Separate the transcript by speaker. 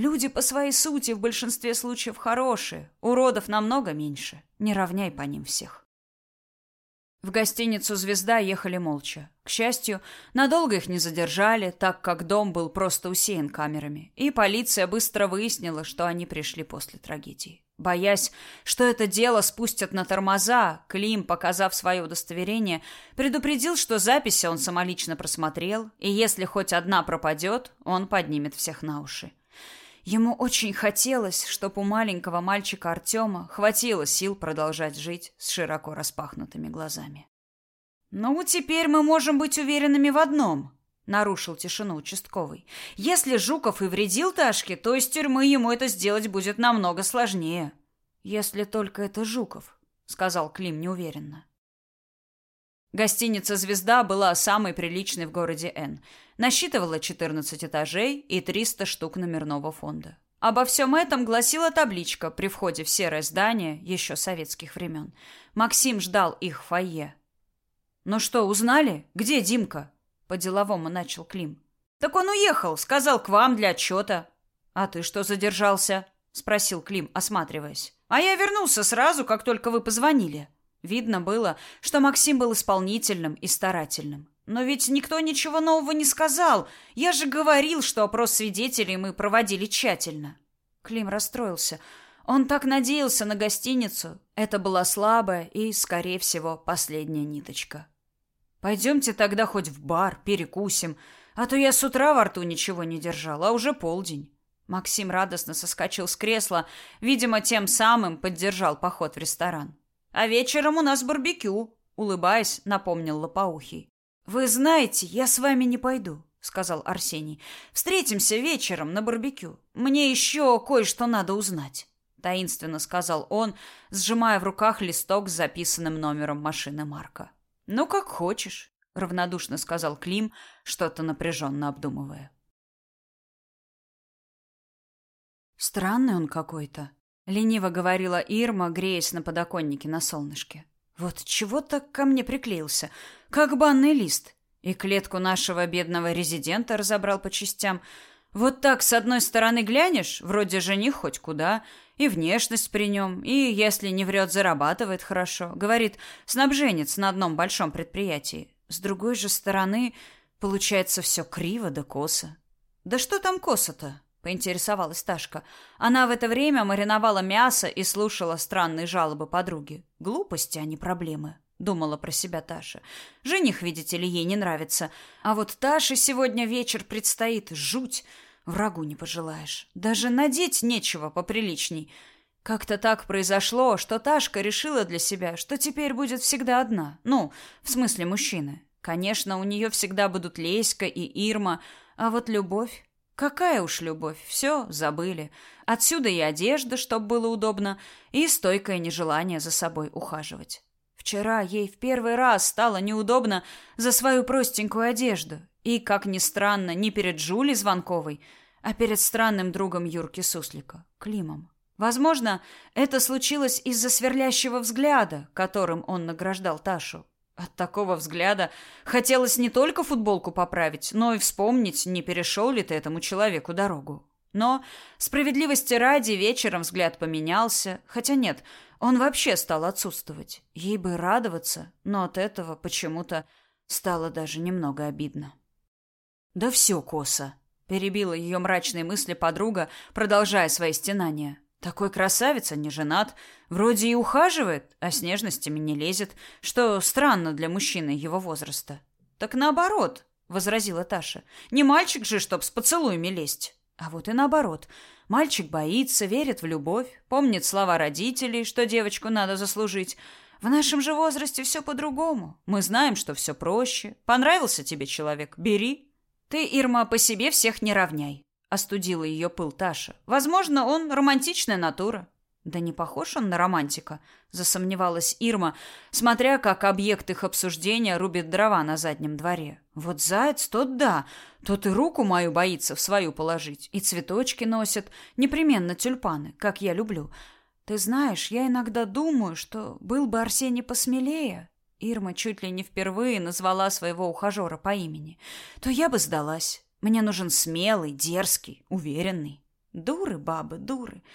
Speaker 1: Люди по своей сути в большинстве случаев хорошие, уродов намного меньше. Не равняй по ним всех. В гостиницу «Звезда» ехали молча. К счастью, надолго их не задержали, так как дом был просто усеян камерами, и полиция быстро выяснила, что они пришли после трагедии. Боясь, что это дело спустят на тормоза, Клим, показав свое удостоверение, предупредил, что записи он самолично просмотрел, и если хоть одна пропадет, он поднимет всех на уши. Ему очень хотелось, чтобы у маленького мальчика Артема хватило сил продолжать жить с широко распахнутыми глазами. «Ну, теперь мы можем быть уверенными в одном», — нарушил тишину участковый. «Если Жуков и вредил Ташке, то из тюрьмы ему это сделать будет намного сложнее». «Если только это Жуков», — сказал Клим неуверенно. Гостиница «Звезда» была самой приличной в городе Н. Насчитывала 14 этажей и 300 штук номерного фонда. Обо всем этом гласила табличка при входе в серое здание еще советских времен. Максим ждал их в фойе. «Ну что, узнали? Где Димка?» По-деловому начал Клим. «Так он уехал, сказал к вам для отчета». «А ты что задержался?» Спросил Клим, осматриваясь. «А я вернулся сразу, как только вы позвонили». Видно было, что Максим был исполнительным и старательным. Но ведь никто ничего нового не сказал. Я же говорил, что опрос свидетелей мы проводили тщательно. Клим расстроился. Он так надеялся на гостиницу. Это была слабая и, скорее всего, последняя ниточка. Пойдемте тогда хоть в бар, перекусим, а то я с утра во рту ничего не держал, а уже полдень. Максим радостно соскочил с кресла, видимо, тем самым поддержал поход в ресторан. А вечером у нас барбекю, улыбаясь, напомнил Лопоухий. Вы знаете, я с вами не пойду, сказал Арсений. Встретимся вечером на барбекю. Мне еще кое-что надо узнать, таинственно сказал он, сжимая в руках листок с записанным номером машины Марка. Ну как хочешь, равнодушно сказал Клим, что-то напряженно обдумывая. Странный он какой-то, лениво говорила Ирма, греясь на подоконнике на солнышке. Вот чего так ко мне приклеился, как банный лист. И клетку нашего бедного резидента разобрал по частям. Вот так с одной стороны глянешь, вроде жених хоть куда, и внешность при нем, и, если не врет, зарабатывает хорошо. Говорит, снабженец на одном большом предприятии. С другой же стороны, получается все криво да косо. Да что там косо-то? Поинтересовалась Ташка. Она в это время мариновала мясо и слушала странные жалобы подруги. Глупости, а не проблемы, думала про себя Таша. Жених, видите ли, ей не нравится, а вот Таше сегодня вечер предстоит жуть. Врагу не пожелаешь. Даже надеть нечего поприличней. Как-то так произошло, что Ташка решила для себя, что теперь будет всегда одна. Ну, в смысле мужчины. Конечно, у нее всегда будут Леська и Ирма, а вот любовь Какая уж любовь, все забыли. Отсюда и одежда, чтоб было удобно, и стойкое нежелание за собой ухаживать. Вчера ей в первый раз стало неудобно за свою простенькую одежду, и, как ни странно, не перед Жулей Звонковой, а перед странным другом Юрки Суслика, Климом. Возможно, это случилось из-за сверлящего взгляда, которым он награждал Ташу. От такого взгляда хотелось не только футболку поправить, но и вспомнить, не перешел ли ты этому человеку дорогу. Но, справедливости ради, вечером взгляд поменялся, хотя нет, он вообще стал отсутствовать. Ей бы радоваться, но от этого почему-то стало даже немного обидно. «Да все, Коса!» — перебила ее мрачные мысли подруга, продолжая свои стенания. Такой красавец, а не женат. Вроде и ухаживает, а с нежностями не лезет, что странно для мужчины его возраста. Так наоборот, возразила Таша. Не мальчик же, чтоб с поцелуями лезть. А вот и наоборот. Мальчик боится, верит в любовь, помнит слова родителей, что девочку надо заслужить. В нашем же возрасте все по-другому. Мы знаем, что все проще. Понравился тебе человек, бери. Ты, Ирма, по себе всех не равняй. Остудила ее пыл Таша. Возможно, он романтичная натура. Да не похож он на романтика, засомневалась Ирма, смотря как объект их обсуждения рубит дрова на заднем дворе. Вот заяц тот да, тот и руку мою боится в свою положить, и цветочки носит, непременно тюльпаны, как я люблю. Ты знаешь, я иногда думаю, что был бы Арсений посмелее. Ирма чуть ли не впервые назвала своего ухажера по имени. То я бы сдалась. Мне нужен смелый, дерзкий, уверенный. Дуры, бабы, дуры.